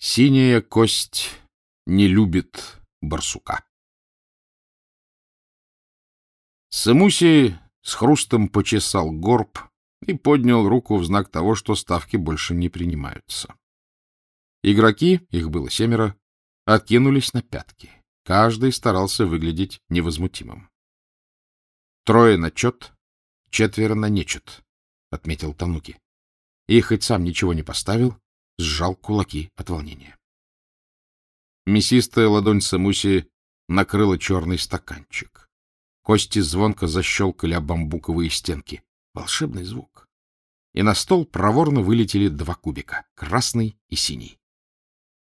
Синяя кость не любит барсука. Самуси с хрустом почесал горб и поднял руку в знак того, что ставки больше не принимаются. Игроки, их было семеро, откинулись на пятки. Каждый старался выглядеть невозмутимым. Трое на чет, четверо на нечет, — отметил Тануки. И хоть сам ничего не поставил, сжал кулаки от волнения. Мясистая ладонь Самуси накрыла черный стаканчик. Кости звонко защелкали об бамбуковые стенки. Волшебный звук. И на стол проворно вылетели два кубика — красный и синий.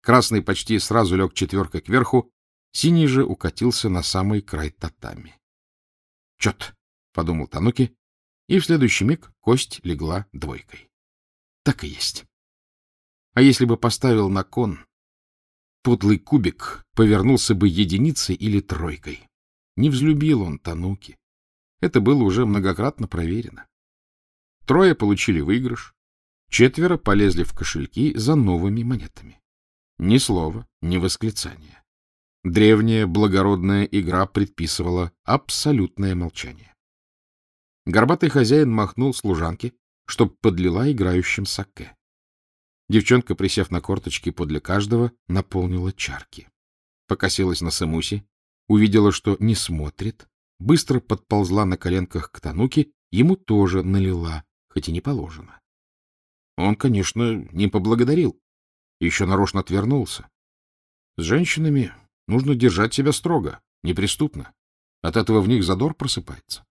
Красный почти сразу лег четверкой кверху, синий же укатился на самый край татами. — Чет! — подумал Тануки, и в следующий миг кость легла двойкой. Так и есть. А если бы поставил на кон, подлый кубик повернулся бы единицей или тройкой. Не взлюбил он Тануки. Это было уже многократно проверено. Трое получили выигрыш, четверо полезли в кошельки за новыми монетами. Ни слова, ни восклицания. Древняя благородная игра предписывала абсолютное молчание. Горбатый хозяин махнул служанке, чтоб подлила играющим саке. Девчонка, присев на корточки подле каждого, наполнила чарки. Покосилась на Самуси, увидела, что не смотрит, быстро подползла на коленках к Тануке, ему тоже налила, хоть и не положено. Он, конечно, не поблагодарил, еще нарочно отвернулся. С женщинами нужно держать себя строго, неприступно. От этого в них задор просыпается.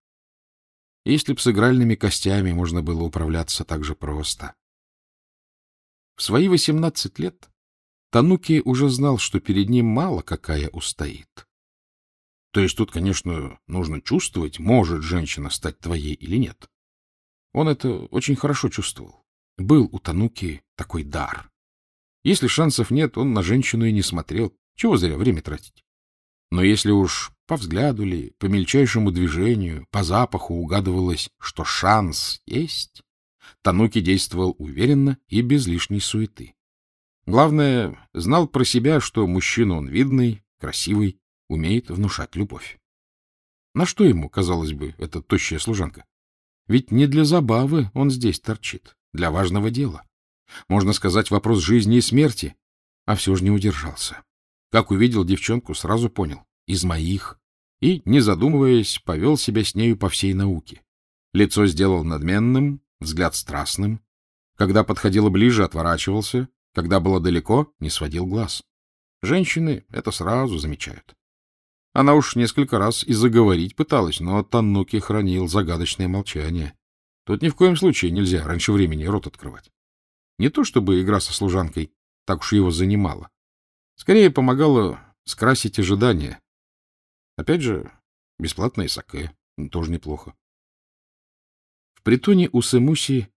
Если б с игральными костями можно было управляться так же просто. В свои восемнадцать лет Тануки уже знал, что перед ним мало какая устоит. То есть тут, конечно, нужно чувствовать, может женщина стать твоей или нет. Он это очень хорошо чувствовал. Был у Тануки такой дар. Если шансов нет, он на женщину и не смотрел. Чего зря время тратить? Но если уж по взгляду ли, по мельчайшему движению, по запаху угадывалось, что шанс есть, Тануки действовал уверенно и без лишней суеты. Главное, знал про себя, что мужчина он видный, красивый, умеет внушать любовь. На что ему, казалось бы, эта тощая служанка? Ведь не для забавы он здесь торчит, для важного дела. Можно сказать, вопрос жизни и смерти, а все же не удержался. Как увидел девчонку, сразу понял — из моих. И, не задумываясь, повел себя с нею по всей науке. Лицо сделал надменным, взгляд страстным. Когда подходило ближе, отворачивался. Когда было далеко, не сводил глаз. Женщины это сразу замечают. Она уж несколько раз и заговорить пыталась, но Таннуки хранил загадочное молчание. Тут ни в коем случае нельзя раньше времени рот открывать. Не то чтобы игра со служанкой так уж его занимала. Скорее помогала скрасить ожидания. Опять же, бесплатное саке. Тоже неплохо притоне у Сэмуси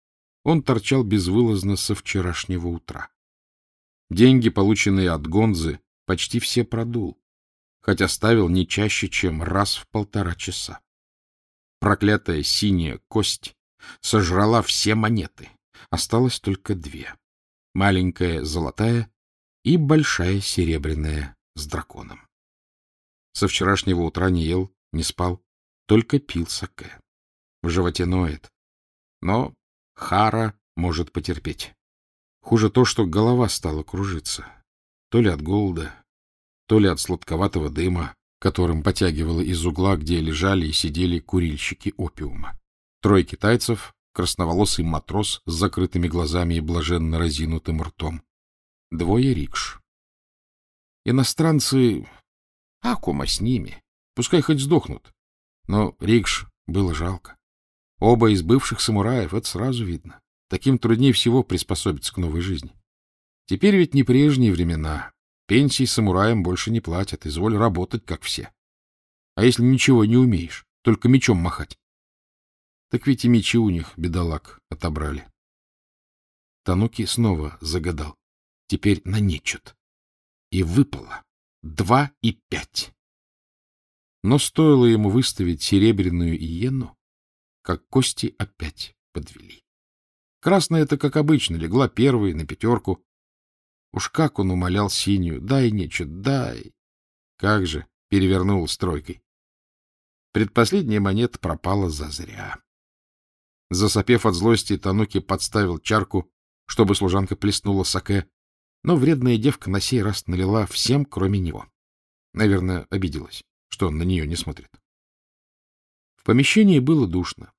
он торчал безвылазно со вчерашнего утра. Деньги, полученные от Гонзы, почти все продул, хотя ставил не чаще, чем раз в полтора часа. Проклятая синяя кость сожрала все монеты, осталось только две. Маленькая золотая и большая серебряная с драконом. Со вчерашнего утра не ел, не спал, только пил саке. В животе ноет, но Хара может потерпеть. Хуже то, что голова стала кружиться. То ли от голода, то ли от сладковатого дыма, которым потягивало из угла, где лежали и сидели курильщики опиума. Трое китайцев, красноволосый матрос с закрытыми глазами и блаженно разинутым ртом. Двое рикш. Иностранцы... Акума с ними. Пускай хоть сдохнут. Но рикш было жалко. Оба из бывших самураев, это сразу видно. Таким труднее всего приспособиться к новой жизни. Теперь ведь не прежние времена. Пенсии самураям больше не платят, изволь работать, как все. А если ничего не умеешь, только мечом махать? Так ведь и мечи у них, бедолаг, отобрали. Тануки снова загадал. Теперь на нечет. И выпало. Два и пять. Но стоило ему выставить серебряную иену, как кости опять подвели. Красная это, как обычно, легла первой на пятерку. Уж как он умолял синюю, дай нечего, дай. Как же, перевернул стройкой. Предпоследняя монета пропала зазря. Засопев от злости, Тануки подставил чарку, чтобы служанка плеснула саке, но вредная девка на сей раз налила всем, кроме него. Наверное, обиделась, что он на нее не смотрит. В помещении было душно.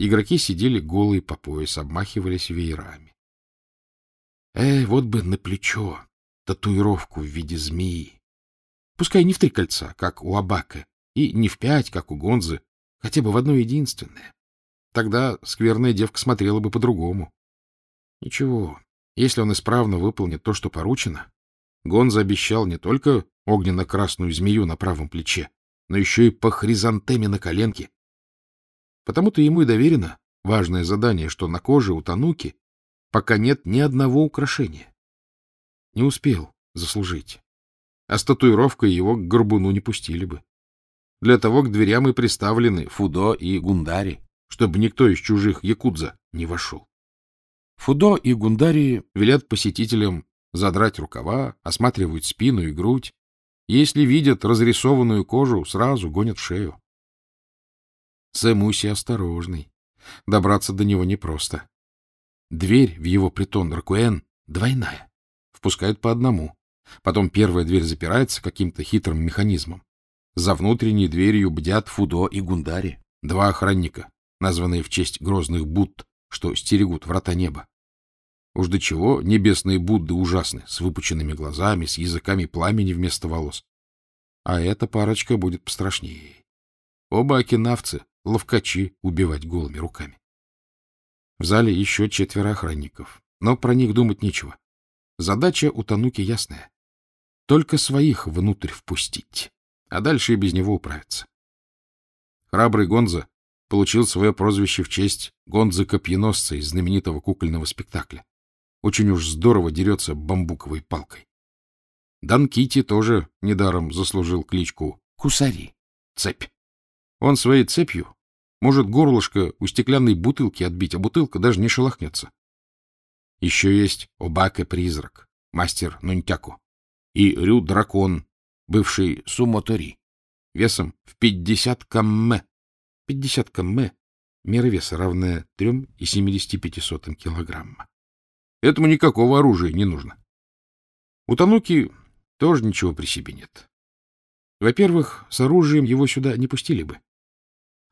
Игроки сидели голые по пояс, обмахивались веерами. Эй, вот бы на плечо татуировку в виде змеи. Пускай не в три кольца, как у Абака, и не в пять, как у Гонзы, хотя бы в одно единственное. Тогда скверная девка смотрела бы по-другому. Ничего, если он исправно выполнит то, что поручено, Гонза обещал не только огненно-красную змею на правом плече, но еще и по хризантеме на коленке. Потому-то ему и доверено важное задание, что на коже у Тануки пока нет ни одного украшения. Не успел заслужить. А с татуировкой его к горбуну не пустили бы. Для того к дверям и приставлены Фудо и Гундари, чтобы никто из чужих якудза не вошел. Фудо и Гундари велят посетителям задрать рукава, осматривают спину и грудь. Если видят разрисованную кожу, сразу гонят в шею. Сэмуси осторожный. Добраться до него непросто. Дверь в его притон Ракуэн двойная. Впускают по одному. Потом первая дверь запирается каким-то хитрым механизмом. За внутренней дверью бдят Фудо и Гундари, два охранника, названные в честь грозных Будд, что стерегут врата неба. Уж до чего небесные Будды ужасны, с выпученными глазами, с языками пламени вместо волос. А эта парочка будет пострашнее. Оба окинавцы, ловкачи, убивать голыми руками. В зале еще четверо охранников, но про них думать нечего. Задача у Тануки ясная. Только своих внутрь впустить, а дальше и без него управиться. Храбрый Гонза получил свое прозвище в честь Гонза-копьеносца из знаменитого кукольного спектакля. Очень уж здорово дерется бамбуковой палкой. Дан Кити тоже недаром заслужил кличку Кусари — цепь. Он своей цепью может горлышко у стеклянной бутылки отбить, а бутылка даже не шелохнется. Еще есть Обаке-призрак, мастер Нунтяку, и Рю-дракон, бывший Сумотори, весом в 50 камме. 50 камме — мера веса, равная 3,75 килограмма. Этому никакого оружия не нужно. У Тануки тоже ничего при себе нет. Во-первых, с оружием его сюда не пустили бы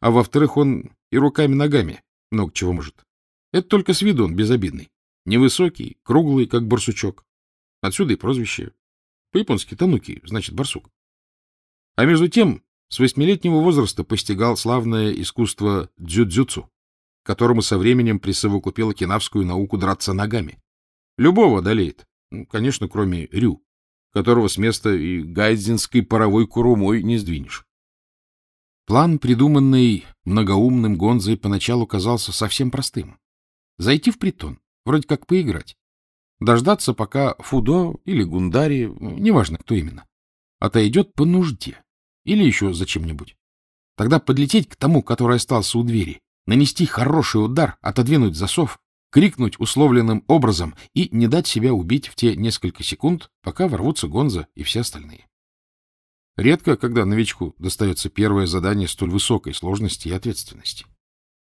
а во-вторых, он и руками-ногами много чего может. Это только с виду он безобидный. Невысокий, круглый, как барсучок. Отсюда и прозвище. По-японски тануки, значит барсук. А между тем, с восьмилетнего возраста постигал славное искусство дзюдзюцу, которому со временем присовокупил кинавскую науку драться ногами. Любого одолеет, ну, конечно, кроме Рю, которого с места и гайдзинской паровой курумой не сдвинешь. План, придуманный многоумным Гонзой, поначалу казался совсем простым. Зайти в притон, вроде как поиграть. Дождаться, пока Фудо или Гундари, неважно кто именно, отойдет по нужде или еще зачем-нибудь. Тогда подлететь к тому, который остался у двери, нанести хороший удар, отодвинуть засов, крикнуть условленным образом и не дать себя убить в те несколько секунд, пока ворвутся Гонза и все остальные. Редко, когда новичку достается первое задание столь высокой сложности и ответственности.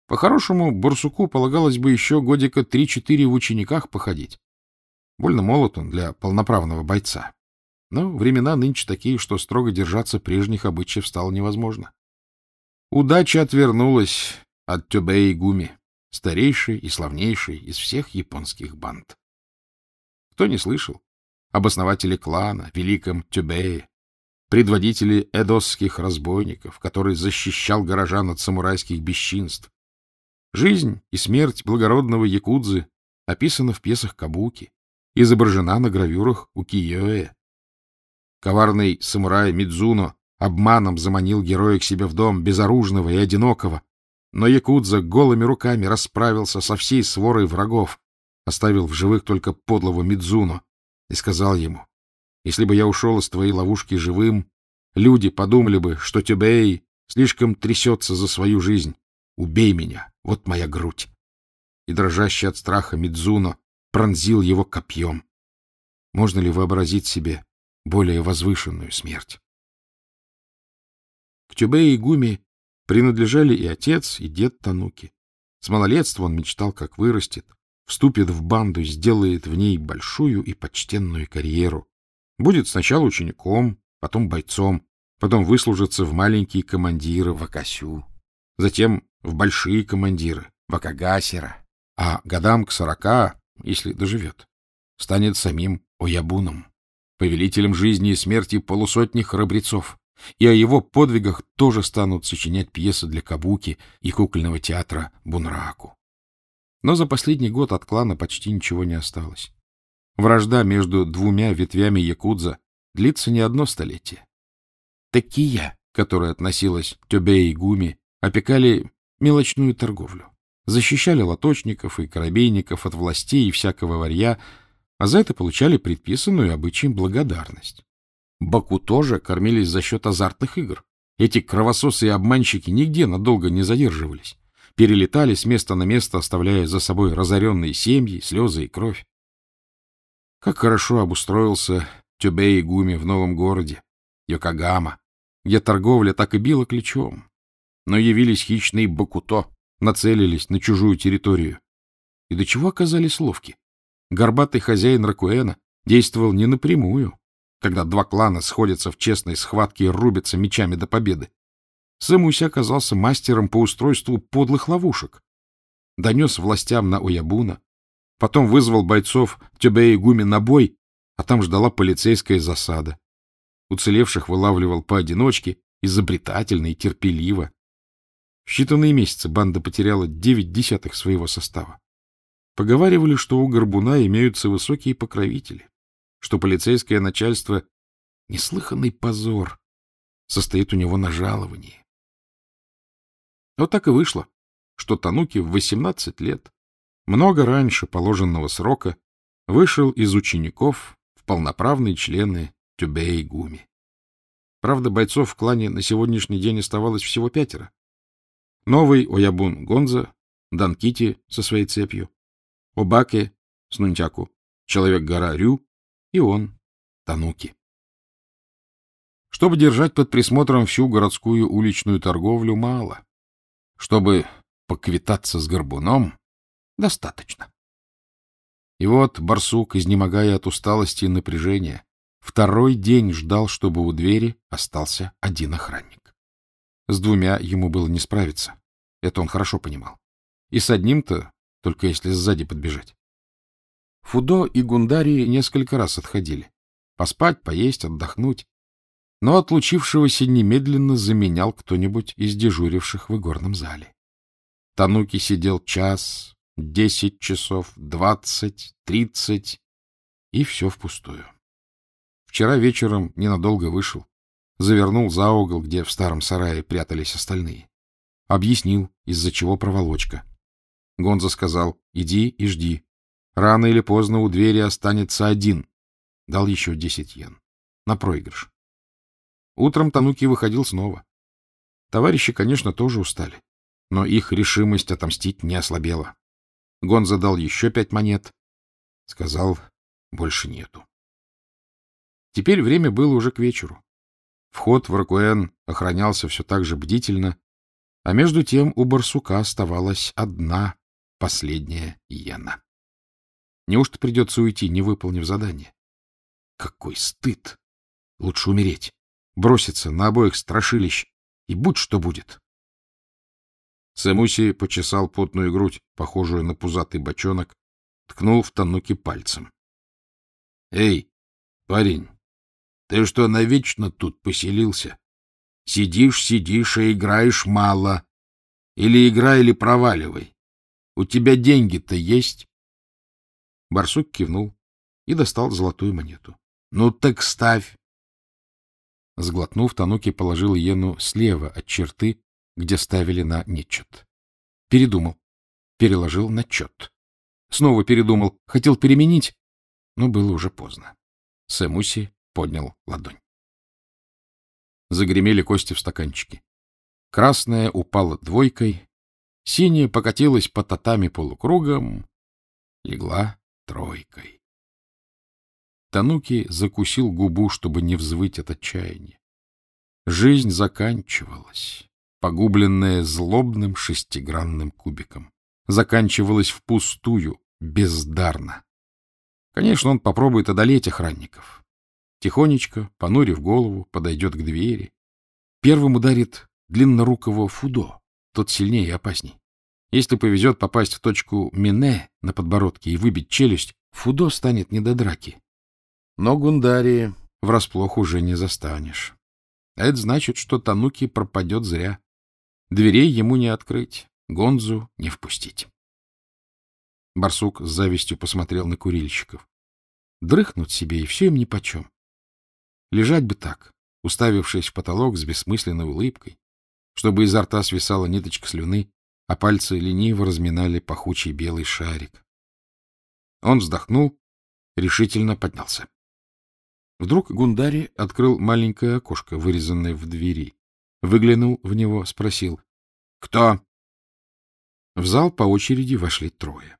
По-хорошему, Барсуку полагалось бы еще годика 3-4 в учениках походить. Больно молод он для полноправного бойца. Но времена нынче такие, что строго держаться прежних обычаев стало невозможно. Удача отвернулась от Тюбэй Гуми, старейшей и славнейшей из всех японских банд. Кто не слышал об основателе клана, великом Тюбее, предводители эдосских разбойников, который защищал горожан от самурайских бесчинств. Жизнь и смерть благородного якудзы описана в пьесах Кабуки, изображена на гравюрах у Киёэ. Коварный самурай Мидзуно обманом заманил героя к себе в дом, безоружного и одинокого, но якудза голыми руками расправился со всей сворой врагов, оставил в живых только подлого Мидзуно и сказал ему, если бы я ушел из твоей ловушки живым, люди подумали бы, что Тюбей слишком трясется за свою жизнь. Убей меня, вот моя грудь. И дрожащий от страха Мидзуно пронзил его копьем. Можно ли вообразить себе более возвышенную смерть? К Тюбе и Гуми принадлежали и отец, и дед Тануки. С малолетства он мечтал, как вырастет, вступит в банду, сделает в ней большую и почтенную карьеру. Будет сначала учеником, потом бойцом, потом выслужится в маленькие командиры в Акасю, затем в большие командиры в Акагасера, а годам к сорока, если доживет, станет самим Оябуном, повелителем жизни и смерти полусотни храбрецов, и о его подвигах тоже станут сочинять пьесы для кабуки и кукольного театра Бунраку. Но за последний год от клана почти ничего не осталось. Вражда между двумя ветвями якудза длится не одно столетие. Такия, которая относилась Тёбе и Гуми, опекали мелочную торговлю. Защищали лоточников и корабейников от властей и всякого варья, а за это получали предписанную обычаем благодарность. Баку тоже кормились за счет азартных игр. Эти кровососы и обманщики нигде надолго не задерживались. Перелетали с места на место, оставляя за собой разоренные семьи, слезы и кровь. Как хорошо обустроился Тюбе и Гуми в новом городе, Йокогама, где торговля так и била ключом. Но явились хищные Бакуто, нацелились на чужую территорию. И до чего оказались ловки? Горбатый хозяин Ракуэна действовал не напрямую, когда два клана сходятся в честной схватке и рубятся мечами до победы. Сэмуси оказался мастером по устройству подлых ловушек. Донес властям на Оябуна, потом вызвал бойцов Тюбе и Гуми на бой, а там ждала полицейская засада. Уцелевших вылавливал поодиночке, изобретательно и терпеливо. В считанные месяцы банда потеряла девять десятых своего состава. Поговаривали, что у Горбуна имеются высокие покровители, что полицейское начальство — неслыханный позор, состоит у него на жаловании. Вот так и вышло, что Тануки в 18 лет, много раньше положенного срока, вышел из учеников в полноправные члены Тюбе и Гуми. Правда, бойцов в клане на сегодняшний день оставалось всего пятеро. Новый Оябун Гонза, Данкити со своей цепью, Обаке с Нунчаку, Человек-гора Рю и он, Тануки. Чтобы держать под присмотром всю городскую уличную торговлю, мало. Чтобы поквитаться с горбуном, достаточно. И вот барсук, изнемогая от усталости и напряжения, второй день ждал, чтобы у двери остался один охранник. С двумя ему было не справиться. Это он хорошо понимал. И с одним-то, только если сзади подбежать. Фудо и Гундари несколько раз отходили. Поспать, поесть, отдохнуть. Но отлучившегося немедленно заменял кто-нибудь из дежуривших в игорном зале. Тануки сидел час, десять часов, двадцать, тридцать, и все впустую. Вчера вечером ненадолго вышел, завернул за угол, где в старом сарае прятались остальные. Объяснил, из-за чего проволочка. Гонза сказал, иди и жди. Рано или поздно у двери останется один. Дал еще десять йен. На проигрыш. Утром Тануки выходил снова. Товарищи, конечно, тоже устали, но их решимость отомстить не ослабела. Гонза дал еще пять монет. Сказал, больше нету. Теперь время было уже к вечеру. Вход в Ракуэн охранялся все так же бдительно, а между тем у барсука оставалась одна последняя иена. Неужто придется уйти, не выполнив задание? Какой стыд! Лучше умереть, броситься на обоих страшилищ, и будь что будет. Сэмуси почесал потную грудь, похожую на пузатый бочонок, ткнул в Тануки пальцем. — Эй, парень, ты что, навечно тут поселился? Сидишь, сидишь, и играешь мало. Или играй, или проваливай. У тебя деньги-то есть? Барсук кивнул и достал золотую монету. — Ну так ставь. Сглотнув, Тануки положил иену слева от черты, где ставили на нечет. Передумал. Переложил на чет. Снова передумал. Хотел переменить, но было уже поздно. Сэмуси поднял ладонь. Загремели кости в стаканчике. Красная упала двойкой, синяя покатилась по татами полукругом, легла тройкой. Тануки закусил губу, чтобы не взвыть от отчаяния. Жизнь заканчивалась, погубленная злобным шестигранным кубиком. Заканчивалась впустую, бездарно. Конечно, он попробует одолеть охранников. Тихонечко, понурив голову, подойдет к двери. Первым ударит длиннорукого Фудо, тот сильнее и опасней. Если повезет попасть в точку Мине на подбородке и выбить челюсть, Фудо станет не до драки. Но Гундарии врасплох уже не застанешь. это значит, что Тануки пропадет зря. Дверей ему не открыть, Гонзу не впустить. Барсук с завистью посмотрел на курильщиков. Дрыхнут себе, и все им нипочем. Лежать бы так, уставившись в потолок с бессмысленной улыбкой, чтобы изо рта свисала ниточка слюны, а пальцы лениво разминали пахучий белый шарик. Он вздохнул, решительно поднялся. Вдруг Гундари открыл маленькое окошко, вырезанное в двери. Выглянул в него, спросил. — Кто? В зал по очереди вошли трое.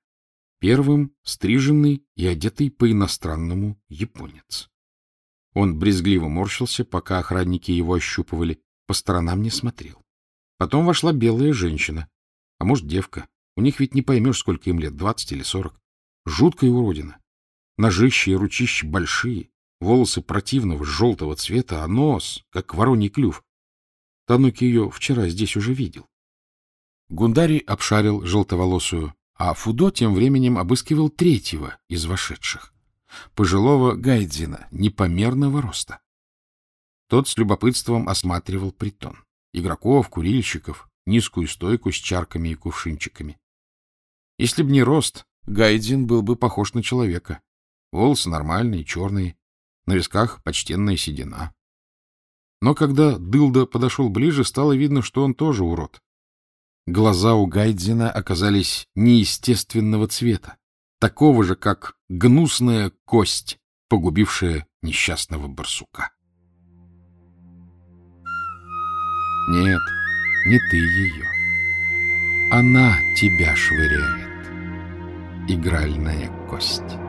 Первым — стриженный и одетый по-иностранному японец. Он брезгливо морщился, пока охранники его ощупывали, по сторонам не смотрел. Потом вошла белая женщина, а может, девка. У них ведь не поймешь, сколько им лет, двадцать или сорок. Жуткая уродина. Ножища и ручища большие, волосы противного желтого цвета, а нос, как вороний клюв. Тануки ее вчера здесь уже видел. Гундари обшарил желтоволосую, а Фудо тем временем обыскивал третьего из вошедших, пожилого гайдзина, непомерного роста. Тот с любопытством осматривал притон. Игроков, курильщиков, низкую стойку с чарками и кувшинчиками. Если б не рост, Гайдзин был бы похож на человека. Волосы нормальные, черные, на висках почтенная седина. Но когда Дылда подошел ближе, стало видно, что он тоже урод. Глаза у Гайдзина оказались неестественного цвета, такого же, как гнусная кость, погубившая несчастного барсука. Нет, не ты ее. Она тебя швыряет, игральная кость.